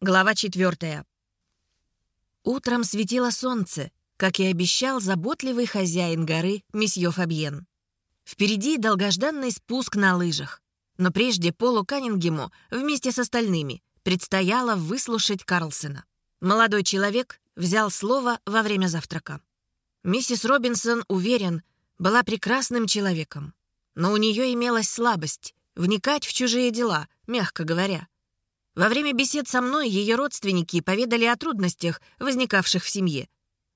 Глава четвертая. Утром светило солнце, как и обещал заботливый хозяин горы месье Фабьен. Впереди долгожданный спуск на лыжах. Но прежде Полу Каннингему вместе с остальными предстояло выслушать Карлсона. Молодой человек взял слово во время завтрака. Миссис Робинсон, уверен, была прекрасным человеком. Но у нее имелась слабость — вникать в чужие дела, мягко говоря. Во время бесед со мной ее родственники поведали о трудностях, возникавших в семье.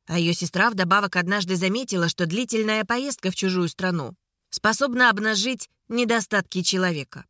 А ее сестра вдобавок однажды заметила, что длительная поездка в чужую страну способна обнажить недостатки человека.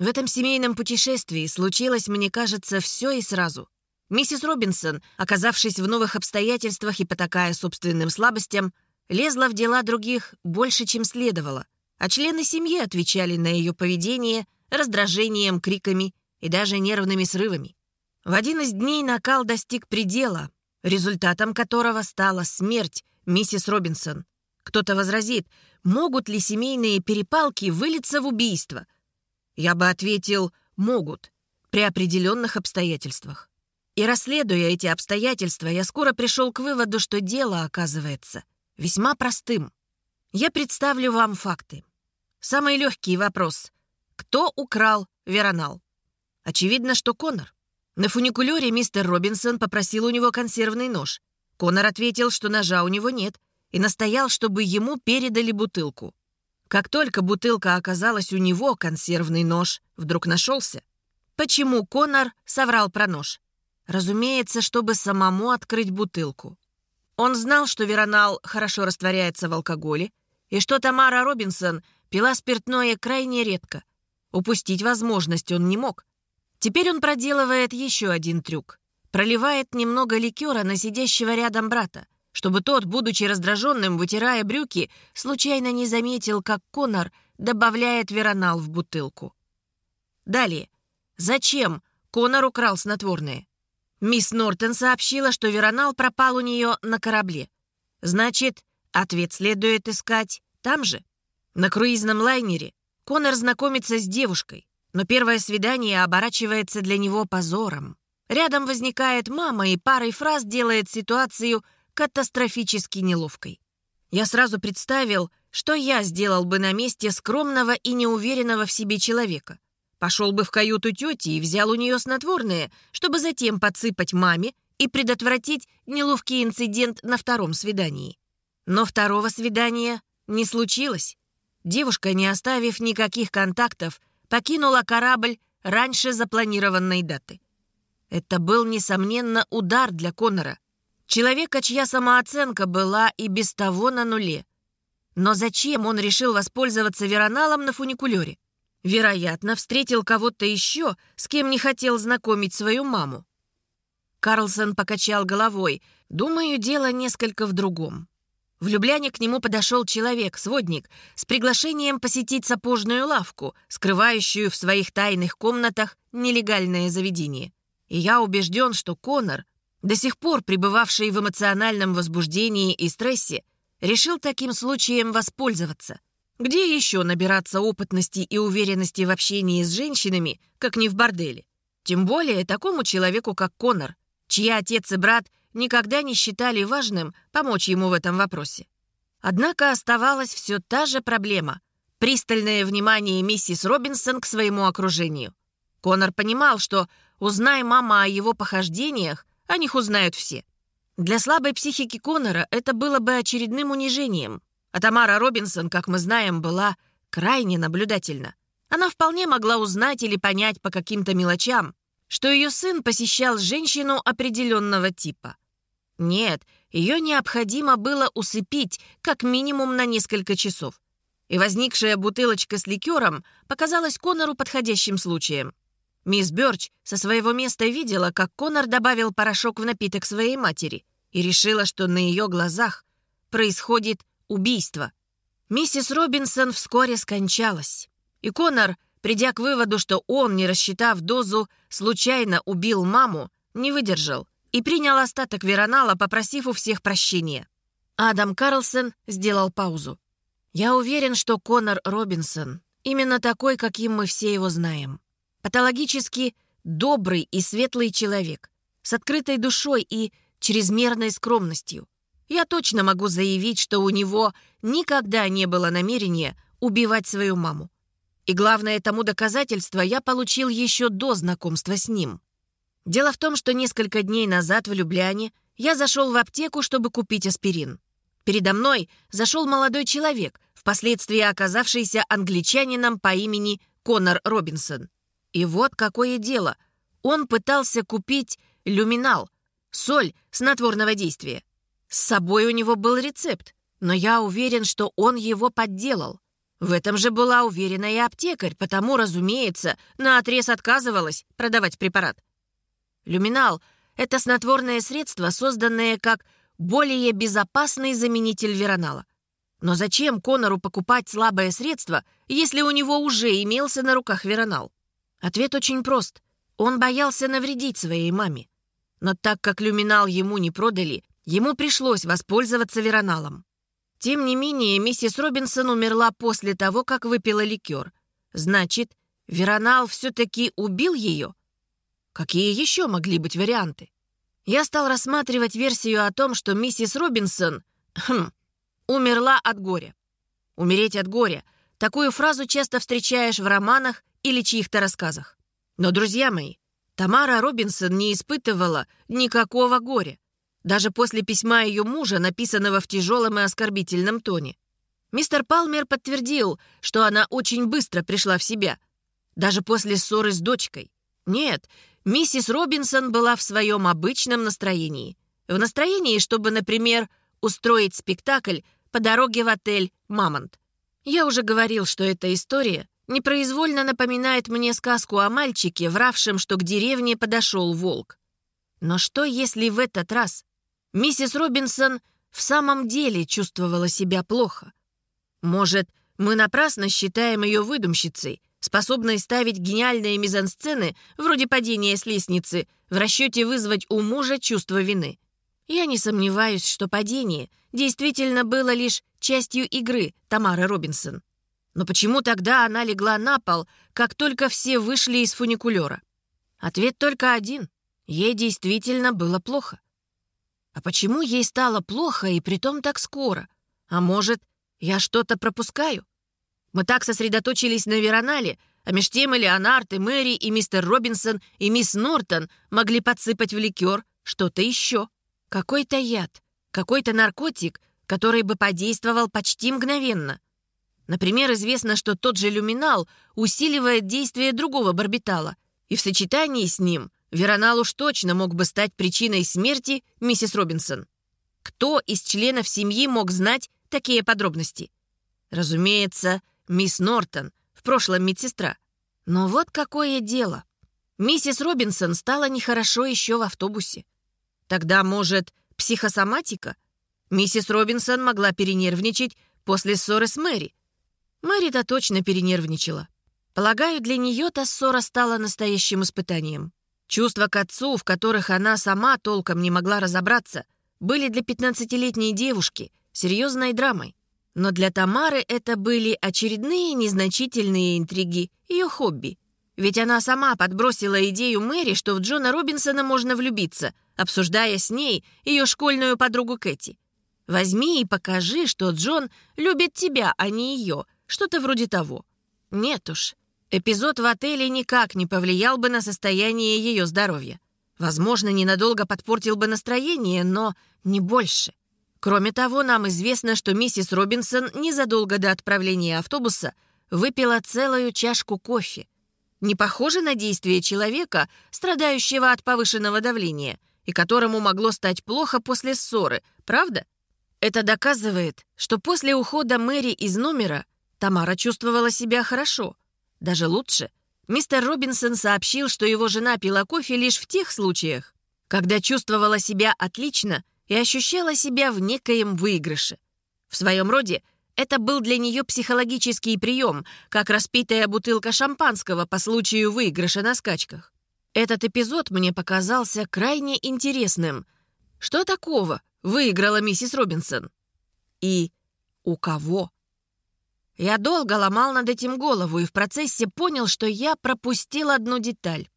В этом семейном путешествии случилось, мне кажется, все и сразу. Миссис Робинсон, оказавшись в новых обстоятельствах и потакая собственным слабостям, лезла в дела других больше, чем следовало, а члены семьи отвечали на ее поведение раздражением, криками и даже нервными срывами. В один из дней накал достиг предела, результатом которого стала смерть миссис Робинсон. Кто-то возразит, могут ли семейные перепалки вылиться в убийство? Я бы ответил, могут, при определенных обстоятельствах. И расследуя эти обстоятельства, я скоро пришел к выводу, что дело оказывается весьма простым. Я представлю вам факты. Самый легкий вопрос. Кто украл Веронал? Очевидно, что Конор. На фуникулере мистер Робинсон попросил у него консервный нож. Конор ответил, что ножа у него нет, и настоял, чтобы ему передали бутылку. Как только бутылка оказалась у него, консервный нож вдруг нашелся. Почему Конор соврал про нож? Разумеется, чтобы самому открыть бутылку. Он знал, что Веронал хорошо растворяется в алкоголе, и что Тамара Робинсон пила спиртное крайне редко. Упустить возможность он не мог. Теперь он проделывает еще один трюк. Проливает немного ликера на сидящего рядом брата, чтобы тот, будучи раздраженным, вытирая брюки, случайно не заметил, как Конор добавляет веронал в бутылку. Далее. Зачем Конор украл снотворное? Мисс Нортон сообщила, что веронал пропал у нее на корабле. Значит, ответ следует искать там же. На круизном лайнере Конор знакомится с девушкой, но первое свидание оборачивается для него позором. Рядом возникает мама и парой фраз делает ситуацию катастрофически неловкой. Я сразу представил, что я сделал бы на месте скромного и неуверенного в себе человека. Пошел бы в каюту тети и взял у нее снотворное, чтобы затем подсыпать маме и предотвратить неловкий инцидент на втором свидании. Но второго свидания не случилось. Девушка, не оставив никаких контактов, покинула корабль раньше запланированной даты. Это был, несомненно, удар для Конора. Человека, чья самооценка была и без того на нуле. Но зачем он решил воспользоваться вероналом на фуникулере? Вероятно, встретил кого-то еще, с кем не хотел знакомить свою маму. Карлсон покачал головой. «Думаю, дело несколько в другом. В Любляне к нему подошел человек, сводник, с приглашением посетить сапожную лавку, скрывающую в своих тайных комнатах нелегальное заведение. И я убежден, что Конор, до сих пор пребывавший в эмоциональном возбуждении и стрессе, решил таким случаем воспользоваться. Где еще набираться опытности и уверенности в общении с женщинами, как не в борделе? Тем более такому человеку, как Конор, чьи отец и брат – никогда не считали важным помочь ему в этом вопросе. Однако оставалась все та же проблема — пристальное внимание миссис Робинсон к своему окружению. Конор понимал, что, узнай мама о его похождениях, о них узнают все. Для слабой психики Конора это было бы очередным унижением. А Тамара Робинсон, как мы знаем, была крайне наблюдательна. Она вполне могла узнать или понять по каким-то мелочам, что ее сын посещал женщину определенного типа. Нет, ее необходимо было усыпить как минимум на несколько часов. И возникшая бутылочка с ликером показалась Конору подходящим случаем. Мисс Бёрч со своего места видела, как Конор добавил порошок в напиток своей матери и решила, что на ее глазах происходит убийство. Миссис Робинсон вскоре скончалась. И Конор, придя к выводу, что он, не рассчитав дозу, случайно убил маму, не выдержал и принял остаток веронала, попросив у всех прощения. Адам Карлсон сделал паузу. «Я уверен, что Конор Робинсон именно такой, каким мы все его знаем. Патологически добрый и светлый человек, с открытой душой и чрезмерной скромностью. Я точно могу заявить, что у него никогда не было намерения убивать свою маму. И главное тому доказательство я получил еще до знакомства с ним. Дело в том, что несколько дней назад в Любляне я зашел в аптеку, чтобы купить аспирин. Передо мной зашел молодой человек, впоследствии оказавшийся англичанином по имени Конор Робинсон. И вот какое дело. Он пытался купить люминал, соль снотворного действия. С собой у него был рецепт, но я уверен, что он его подделал. В этом же была уверена и аптекарь, потому, разумеется, наотрез отказывалась продавать препарат. Люминал — это снотворное средство, созданное как более безопасный заменитель веронала. Но зачем Конору покупать слабое средство, если у него уже имелся на руках веронал? Ответ очень прост. Он боялся навредить своей маме. Но так как люминал ему не продали, ему пришлось воспользоваться вероналом. Тем не менее, миссис Робинсон умерла после того, как выпила ликер. Значит, веронал все-таки убил ее? Какие еще могли быть варианты? Я стал рассматривать версию о том, что миссис Робинсон хм, умерла от горя. Умереть от горя. Такую фразу часто встречаешь в романах или чьих-то рассказах. Но, друзья мои, Тамара Робинсон не испытывала никакого горя. Даже после письма ее мужа, написанного в тяжелом и оскорбительном тоне. Мистер Палмер подтвердил, что она очень быстро пришла в себя. Даже после ссоры с дочкой. Нет, миссис Робинсон была в своем обычном настроении. В настроении, чтобы, например, устроить спектакль по дороге в отель «Мамонт». Я уже говорил, что эта история непроизвольно напоминает мне сказку о мальчике, вравшем, что к деревне подошел волк. Но что, если в этот раз миссис Робинсон в самом деле чувствовала себя плохо? Может, мы напрасно считаем ее выдумщицей, способной ставить гениальные мизансцены, вроде падения с лестницы, в расчете вызвать у мужа чувство вины. Я не сомневаюсь, что падение действительно было лишь частью игры Тамары Робинсон. Но почему тогда она легла на пол, как только все вышли из фуникулера? Ответ только один. Ей действительно было плохо. А почему ей стало плохо и притом так скоро? А может, я что-то пропускаю? Мы так сосредоточились на Веронале, а меж тем и Леонард, и Мэри, и мистер Робинсон, и мисс Нортон могли подсыпать в ликер что-то еще. Какой-то яд, какой-то наркотик, который бы подействовал почти мгновенно. Например, известно, что тот же люминал усиливает действие другого барбитала, и в сочетании с ним веронал уж точно мог бы стать причиной смерти миссис Робинсон. Кто из членов семьи мог знать такие подробности? Разумеется, мисс Нортон, в прошлом медсестра. Но вот какое дело. Миссис Робинсон стала нехорошо еще в автобусе. Тогда, может, психосоматика? Миссис Робинсон могла перенервничать после ссоры с Мэри, Мэри-то точно перенервничала. Полагаю, для нее та ссора стала настоящим испытанием. Чувства к отцу, в которых она сама толком не могла разобраться, были для 15-летней девушки серьезной драмой. Но для Тамары это были очередные незначительные интриги, ее хобби. Ведь она сама подбросила идею Мэри, что в Джона Робинсона можно влюбиться, обсуждая с ней ее школьную подругу Кэти. «Возьми и покажи, что Джон любит тебя, а не ее», что-то вроде того. Нет уж, эпизод в отеле никак не повлиял бы на состояние ее здоровья. Возможно, ненадолго подпортил бы настроение, но не больше. Кроме того, нам известно, что миссис Робинсон незадолго до отправления автобуса выпила целую чашку кофе. Не похоже на действие человека, страдающего от повышенного давления, и которому могло стать плохо после ссоры, правда? Это доказывает, что после ухода Мэри из номера Тамара чувствовала себя хорошо, даже лучше. Мистер Робинсон сообщил, что его жена пила кофе лишь в тех случаях, когда чувствовала себя отлично и ощущала себя в некоем выигрыше. В своем роде это был для нее психологический прием, как распитая бутылка шампанского по случаю выигрыша на скачках. Этот эпизод мне показался крайне интересным. Что такого выиграла миссис Робинсон? И у кого? Я долго ломал над этим голову и в процессе понял, что я пропустил одну деталь.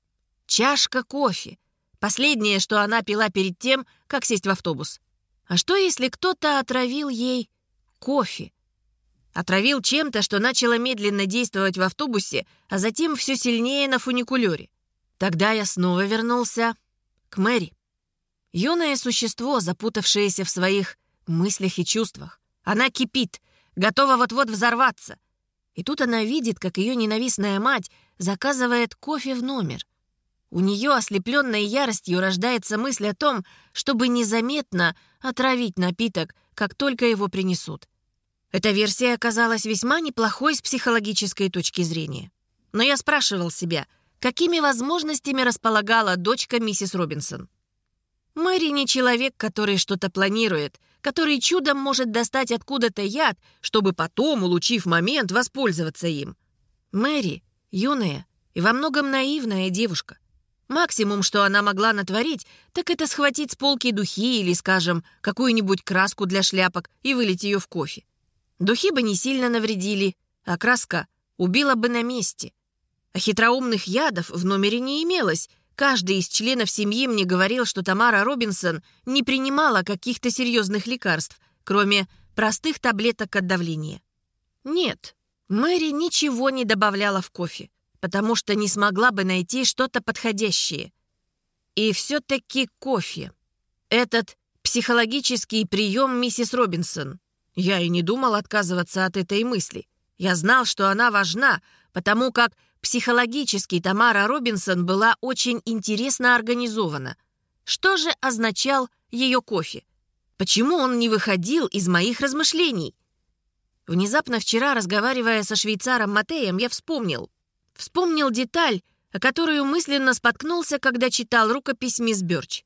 Чашка кофе. Последнее, что она пила перед тем, как сесть в автобус. А что, если кто-то отравил ей кофе? Отравил чем-то, что начало медленно действовать в автобусе, а затем все сильнее на фуникулере. Тогда я снова вернулся к Мэри. Юное существо, запутавшееся в своих мыслях и чувствах. Она кипит, готова вот-вот взорваться. И тут она видит, как ее ненавистная мать заказывает кофе в номер. У нее, ослепленной яростью, рождается мысль о том, чтобы незаметно отравить напиток, как только его принесут. Эта версия оказалась весьма неплохой с психологической точки зрения. Но я спрашивал себя, какими возможностями располагала дочка миссис Робинсон. Мэри не человек, который что-то планирует, который чудом может достать откуда-то яд, чтобы потом, улучив момент, воспользоваться им. Мэри — юная и во многом наивная девушка. Максимум, что она могла натворить, так это схватить с полки духи или, скажем, какую-нибудь краску для шляпок и вылить ее в кофе. Духи бы не сильно навредили, а краска убила бы на месте. А хитроумных ядов в номере не имелось. Каждый из членов семьи мне говорил, что Тамара Робинсон не принимала каких-то серьезных лекарств, кроме простых таблеток от давления. Нет, Мэри ничего не добавляла в кофе, потому что не смогла бы найти что-то подходящее. И все-таки кофе. Этот психологический прием миссис Робинсон. Я и не думал отказываться от этой мысли. Я знал, что она важна, потому как психологически Тамара Робинсон была очень интересно организована. Что же означал ее кофе? Почему он не выходил из моих размышлений? Внезапно вчера, разговаривая со швейцаром Матеем, я вспомнил. Вспомнил деталь, о которую мысленно споткнулся, когда читал рукопись мисс Бёрч.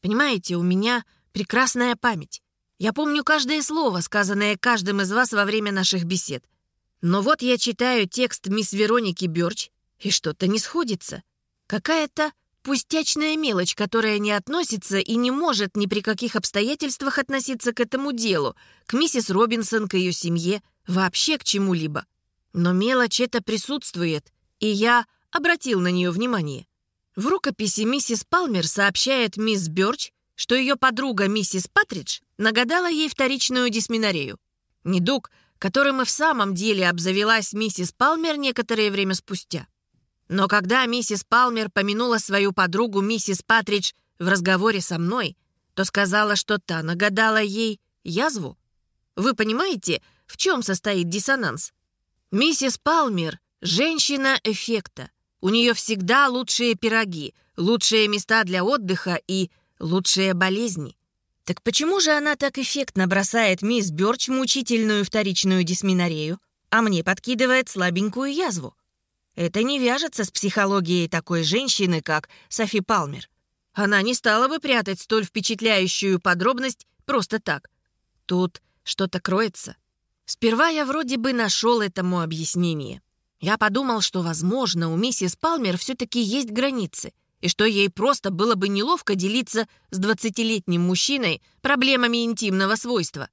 Понимаете, у меня прекрасная память. Я помню каждое слово, сказанное каждым из вас во время наших бесед. Но вот я читаю текст мисс Вероники Бёрч, и что-то не сходится. Какая-то пустячная мелочь, которая не относится и не может ни при каких обстоятельствах относиться к этому делу, к миссис Робинсон, к ее семье, вообще к чему-либо. Но мелочь эта присутствует, и я обратил на нее внимание. В рукописи миссис Палмер сообщает мисс Бёрч, что ее подруга миссис Патридж нагадала ей вторичную дисминорею. Недуг, которым и в самом деле обзавелась миссис Палмер некоторое время спустя. Но когда миссис Палмер помянула свою подругу миссис Патридж в разговоре со мной, то сказала, что та нагадала ей язву. Вы понимаете, в чем состоит диссонанс? Миссис Палмер — женщина эффекта. У нее всегда лучшие пироги, лучшие места для отдыха и лучшие болезни. Так почему же она так эффектно бросает мисс Бёрч мучительную вторичную дисминорею, а мне подкидывает слабенькую язву? Это не вяжется с психологией такой женщины, как Софи Палмер. Она не стала бы прятать столь впечатляющую подробность просто так. Тут что-то кроется. Сперва я вроде бы нашел этому объяснение. Я подумал, что, возможно, у миссис Палмер все-таки есть границы — и что ей просто было бы неловко делиться с двадцатилетним мужчиной проблемами интимного свойства.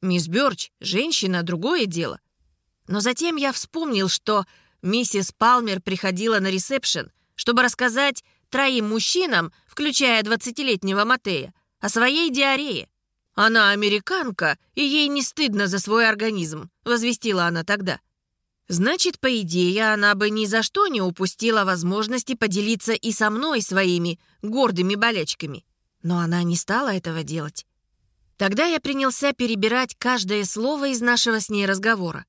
Мисс Бёрч — женщина, другое дело. Но затем я вспомнил, что миссис Палмер приходила на ресепшн, чтобы рассказать троим мужчинам, включая двадцатилетнего Матея, о своей диарее. Она американка, и ей не стыдно за свой организм, возвестила она тогда. Значит, по идее, она бы ни за что не упустила возможности поделиться и со мной своими гордыми болячками. Но она не стала этого делать. Тогда я принялся перебирать каждое слово из нашего с ней разговора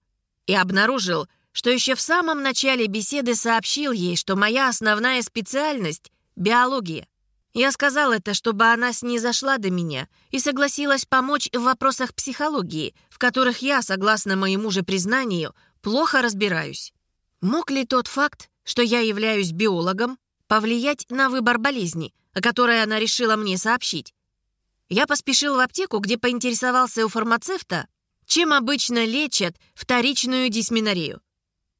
и обнаружил, что еще в самом начале беседы сообщил ей, что моя основная специальность — биология. Я сказал это, чтобы она снизошла до меня и согласилась помочь в вопросах психологии, в которых я, согласно моему же признанию, плохо разбираюсь. Мог ли тот факт, что я являюсь биологом, повлиять на выбор болезни, о которой она решила мне сообщить? Я поспешил в аптеку, где поинтересовался у фармацевта, чем обычно лечат вторичную дисминорею.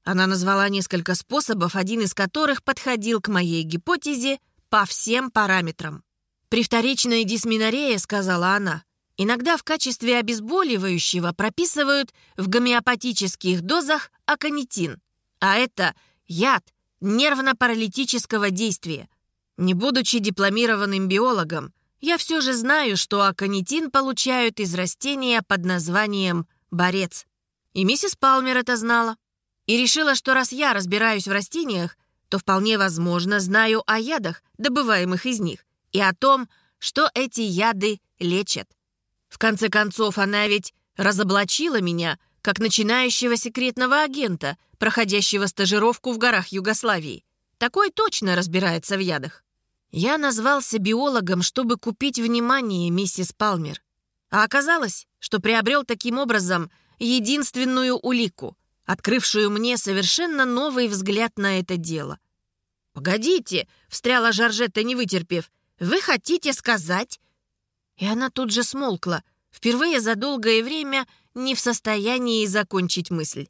Она назвала несколько способов, один из которых подходил к моей гипотезе по всем параметрам. При вторичной дисминорее, сказала она, Иногда в качестве обезболивающего прописывают в гомеопатических дозах аконитин, а это яд нервно-паралитического действия. Не будучи дипломированным биологом, я все же знаю, что аконитин получают из растения под названием борец. И миссис Палмер это знала. И решила, что раз я разбираюсь в растениях, то вполне возможно знаю о ядах, добываемых из них, и о том, что эти яды лечат. В конце концов, она ведь разоблачила меня как начинающего секретного агента, проходящего стажировку в горах Югославии. Такой точно разбирается в ядах. Я назвался биологом, чтобы купить внимание миссис Палмер. А оказалось, что приобрел таким образом единственную улику, открывшую мне совершенно новый взгляд на это дело. «Погодите», — встряла Жоржетта, не вытерпев, «вы хотите сказать...» И она тут же смолкла, впервые за долгое время не в состоянии закончить мысль.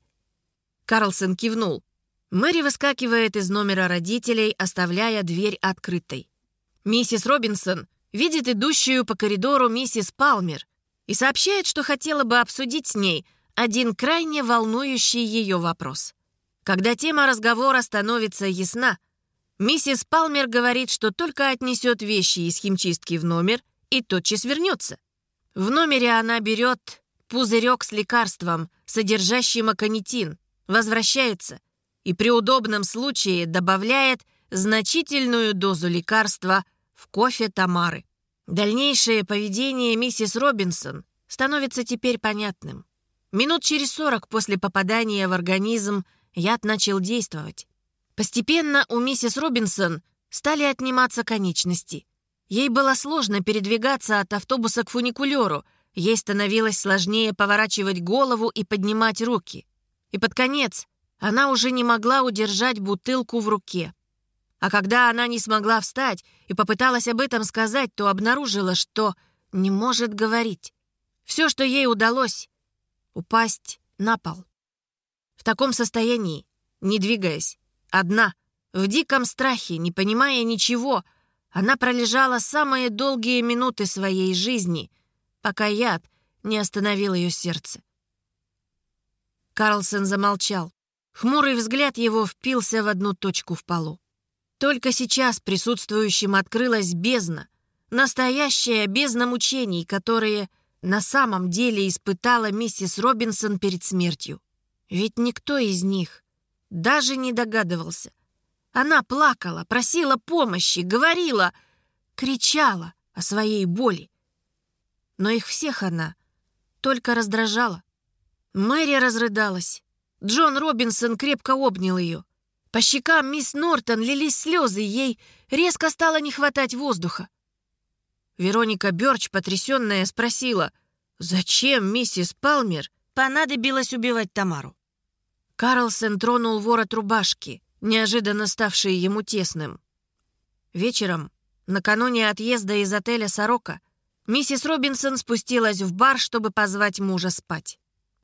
Карлсон кивнул. Мэри выскакивает из номера родителей, оставляя дверь открытой. Миссис Робинсон видит идущую по коридору миссис Палмер и сообщает, что хотела бы обсудить с ней один крайне волнующий ее вопрос. Когда тема разговора становится ясна, миссис Палмер говорит, что только отнесет вещи из химчистки в номер и тотчас вернется. В номере она берет пузырек с лекарством, содержащим аконитин, возвращается и при удобном случае добавляет значительную дозу лекарства в кофе Тамары. Дальнейшее поведение миссис Робинсон становится теперь понятным. Минут через сорок после попадания в организм яд начал действовать. Постепенно у миссис Робинсон стали отниматься конечности. Ей было сложно передвигаться от автобуса к фуникулеру, ей становилось сложнее поворачивать голову и поднимать руки. И под конец она уже не могла удержать бутылку в руке. А когда она не смогла встать и попыталась об этом сказать, то обнаружила, что не может говорить. Все, что ей удалось — упасть на пол. В таком состоянии, не двигаясь, одна, в диком страхе, не понимая ничего, она пролежала самые долгие минуты своей жизни, пока яд не остановил ее сердце. Карлсон замолчал. Хмурый взгляд его впился в одну точку в полу. Только сейчас присутствующим открылась бездна, настоящая бездна мучений, которые на самом деле испытала миссис Робинсон перед смертью. Ведь никто из них даже не догадывался. Она плакала, просила помощи, говорила, кричала о своей боли. Но их всех она только раздражала. Мэри разрыдалась. Джон Робинсон крепко обнял ее. По щекам мисс Нортон лились слезы, ей резко стало не хватать воздуха. Вероника Бёрч, потрясённая, спросила, зачем миссис Палмер понадобилось убивать Тамару? Карлсон тронул ворот рубашки, неожиданно ставший ему тесным. Вечером, накануне отъезда из отеля «Сорока», миссис Робинсон спустилась в бар, чтобы позвать мужа спать.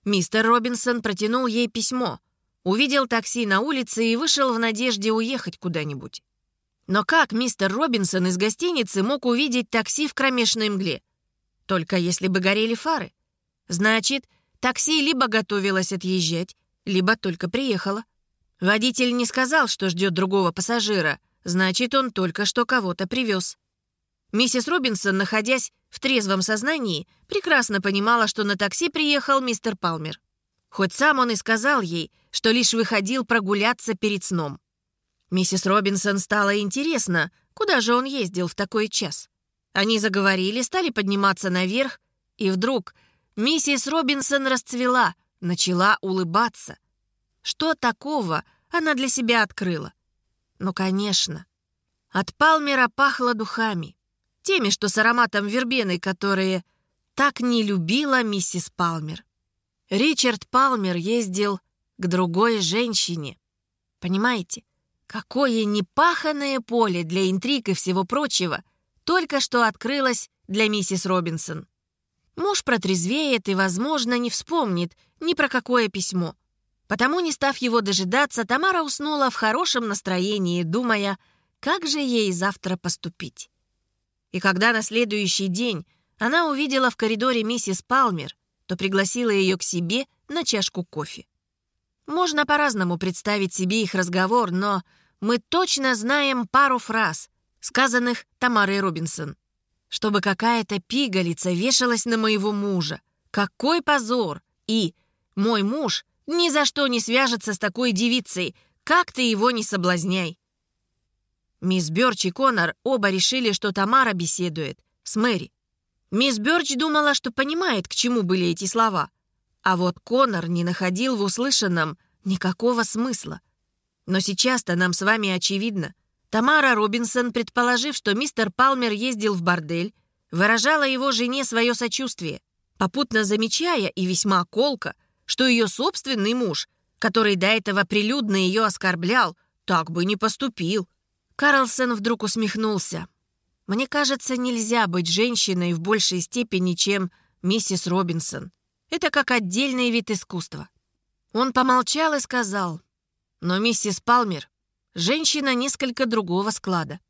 Мистер Робинсон протянул ей письмо, Увидел такси на улице и вышел в надежде уехать куда-нибудь. Но как мистер Робинсон из гостиницы мог увидеть такси в кромешной мгле? Только если бы горели фары. Значит, такси либо готовилось отъезжать, либо только приехало. Водитель не сказал, что ждет другого пассажира, значит, он только что кого-то привез. Миссис Робинсон, находясь в трезвом сознании, прекрасно понимала, что на такси приехал мистер Палмер. Хоть сам он и сказал ей, что лишь выходил прогуляться перед сном. Миссис Робинсон стало интересно, куда же он ездил в такой час. Они заговорили, стали подниматься наверх, и вдруг миссис Робинсон расцвела, начала улыбаться. Что такого она для себя открыла? Ну, конечно. От Палмера пахло духами. Теми, что с ароматом вербены, которые так не любила миссис Палмер. Ричард Палмер ездил к другой женщине. Понимаете, какое непаханное поле для интриг и всего прочего только что открылось для миссис Робинсон. Муж протрезвеет и, возможно, не вспомнит ни про какое письмо. Потому, не став его дожидаться, Тамара уснула в хорошем настроении, думая, как же ей завтра поступить. И когда на следующий день она увидела в коридоре миссис Палмер, то пригласила ее к себе на чашку кофе. Можно по-разному представить себе их разговор, но мы точно знаем пару фраз, сказанных Тамарой Робинсон. Чтобы какая-то пигалица вешалась на моего мужа. Какой позор! И мой муж ни за что не свяжется с такой девицей, как ты его не соблазняй. Мисс Бёрч и Конор оба решили, что Тамара беседует с Мэри. Мисс Бёрч думала, что понимает, к чему были эти слова. А вот Конор не находил в услышанном никакого смысла. Но сейчас-то нам с вами очевидно. Тамара Робинсон, предположив, что мистер Палмер ездил в бордель, выражала его жене свое сочувствие, попутно замечая и весьма колко, что ее собственный муж, который до этого прилюдно ее оскорблял, так бы не поступил. Карлсон вдруг усмехнулся. «Мне кажется, нельзя быть женщиной в большей степени, чем миссис Робинсон. Это как отдельный вид искусства». Он помолчал и сказал, «Но миссис Палмер — женщина несколько другого склада.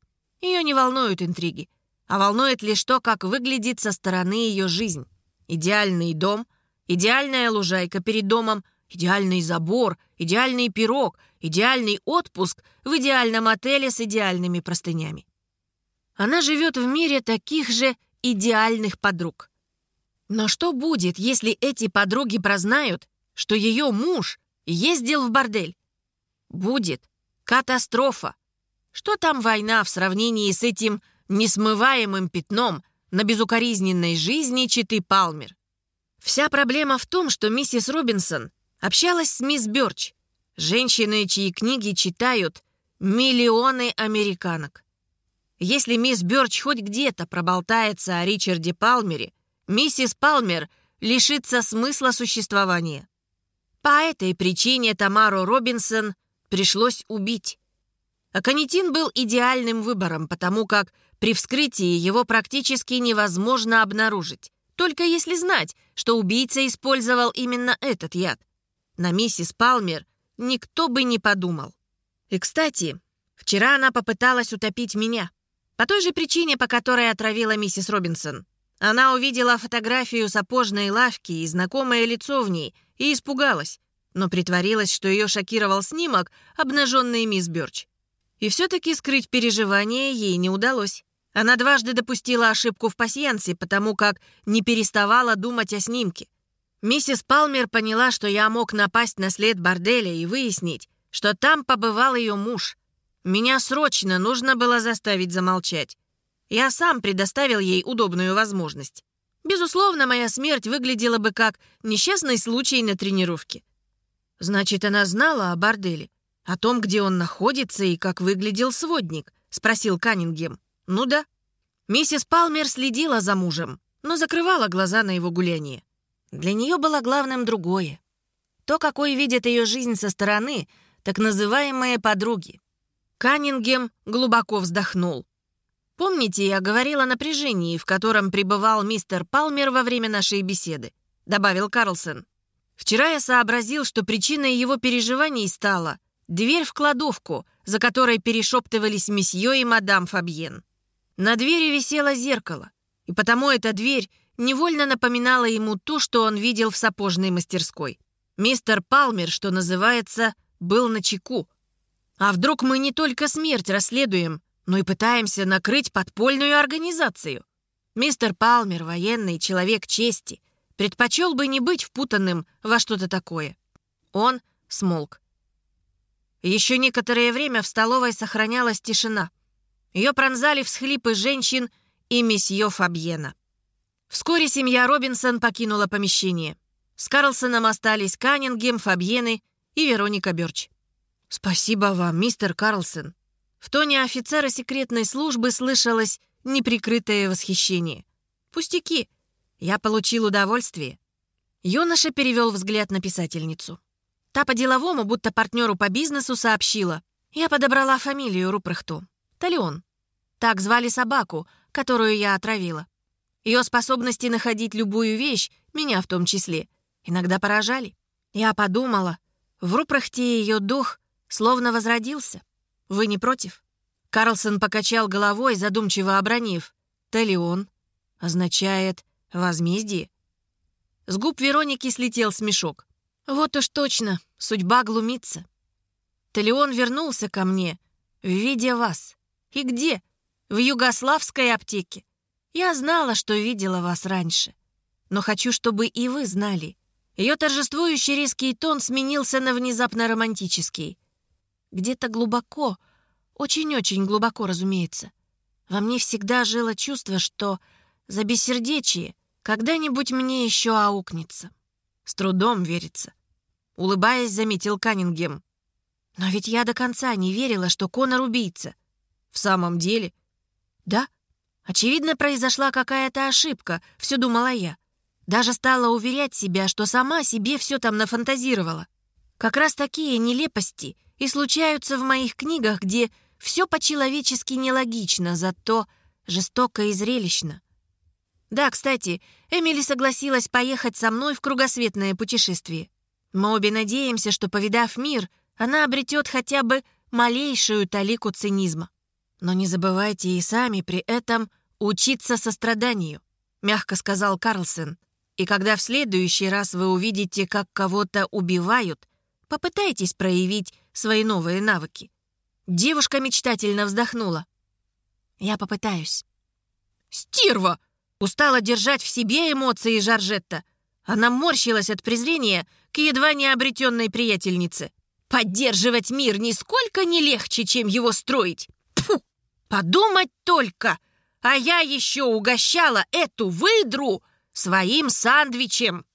Ее не волнуют интриги, а волнует лишь то, как выглядит со стороны ее жизнь. Идеальный дом, идеальная лужайка перед домом, идеальный забор, идеальный пирог, идеальный отпуск в идеальном отеле с идеальными простынями. Она живет в мире таких же идеальных подруг. Но что будет, если эти подруги прознают, что ее муж ездил в бордель? Будет катастрофа. Что там война в сравнении с этим несмываемым пятном на безукоризненной жизни Читы Палмер? Вся проблема в том, что миссис Робинсон общалась с мисс Бёрч, женщиной, чьи книги читают миллионы американок. Если мисс Бёрч хоть где-то проболтается о Ричарде Палмере, миссис Палмер лишится смысла существования. По этой причине Тамару Робинсон пришлось убить. Аконитин был идеальным выбором, потому как при вскрытии его практически невозможно обнаружить, только если знать, что убийца использовал именно этот яд. На миссис Палмер никто бы не подумал. И, кстати, вчера она попыталась утопить меня. По той же причине, по которой отравила миссис Робинсон. Она увидела фотографию сапожной лавки и знакомое лицо в ней и испугалась, но притворилась, что ее шокировал снимок обнаженной мисс Бёрч. И все-таки скрыть переживания ей не удалось. Она дважды допустила ошибку в пасьянсе, потому как не переставала думать о снимке. Миссис Палмер поняла, что я мог напасть на след борделя и выяснить, что там побывал ее муж. Меня срочно нужно было заставить замолчать. Я сам предоставил ей удобную возможность. Безусловно, моя смерть выглядела бы как несчастный случай на тренировке. Значит, она знала о борделе, о том, где он находится и как выглядел сводник, спросил Каннингем. Ну да. Миссис Палмер следила за мужем, но закрывала глаза на его гуляние. Для нее было главным другое. То, какой видит ее жизнь со стороны, так называемые подруги. Каннингем глубоко вздохнул. «Помните, я говорила о напряжении, в котором пребывал мистер Палмер во время нашей беседы?» — добавил Карлсон. «Вчера я сообразил, что причиной его переживаний стала дверь в кладовку, за которой перешептывались месье и мадам Фабьен. На двери висело зеркало, и потому эта дверь невольно напоминала ему то, что он видел в сапожной мастерской. Мистер Палмер, что называется, был на чеку. А вдруг мы не только смерть расследуем, но и пытаемся накрыть подпольную организацию? Мистер Палмер, военный человек чести, предпочел бы не быть впутанным во что-то такое. Он смолк. Еще некоторое время в столовой сохранялась тишина. Ее пронзали всхлипы женщин и месье Фабьена. Вскоре семья Робинсон покинула помещение. С Карлсоном остались Каннингем, Фабьены и Вероника Бёрч. «Спасибо вам, мистер Карлсон». В тоне офицера секретной службы слышалось неприкрытое восхищение. «Пустяки. Я получил удовольствие». Юноша перевел взгляд на писательницу. Та по-деловому, будто партнеру по бизнесу, сообщила. Я подобрала фамилию Рупрехту. Талион. Так звали собаку, которую я отравила. Ее способности находить любую вещь, меня в том числе, иногда поражали. Я подумала, в Рупрахте ее дух словно возродился. Вы не против? Карлсон покачал головой, задумчиво обронив. «Телеон» означает «возмездие». С губ Вероники слетел смешок. «Вот уж точно, судьба глумится». Телеон вернулся ко мне в виде вас. И где? В югославской аптеке. Я знала, что видела вас раньше. Но хочу, чтобы и вы знали. Ее торжествующий резкий тон сменился на внезапно романтический. Где-то глубоко, очень-очень глубоко, разумеется, во мне всегда жило чувство, что за бессердечие когда-нибудь мне еще аукнется. С трудом верится. Улыбаясь, заметил Каннингем. Но ведь я до конца не верила, что Конор убийца. В самом деле? Да. Очевидно, произошла какая-то ошибка, все думала я. Даже стала уверять себя, что сама себе все там нафантазировала. Как раз такие нелепости и случаются в моих книгах, где все по-человечески нелогично, зато жестоко и зрелищно. Да, кстати, Эмили согласилась поехать со мной в кругосветное путешествие. Мы обе надеемся, что, повидав мир, она обретет хотя бы малейшую талику цинизма. Но не забывайте и сами при этом учиться состраданию, мягко сказал Карлсон. И когда в следующий раз вы увидите, как кого-то убивают, попытайтесь проявить свои новые навыки. Девушка мечтательно вздохнула. «Я попытаюсь». «Стерва!» Устала держать в себе эмоции Жоржетта. Она морщилась от презрения к едва не обретенной приятельнице. «Поддерживать мир нисколько не легче, чем его строить. Подумать только! А я еще угощала эту выдру своим сандвичем!»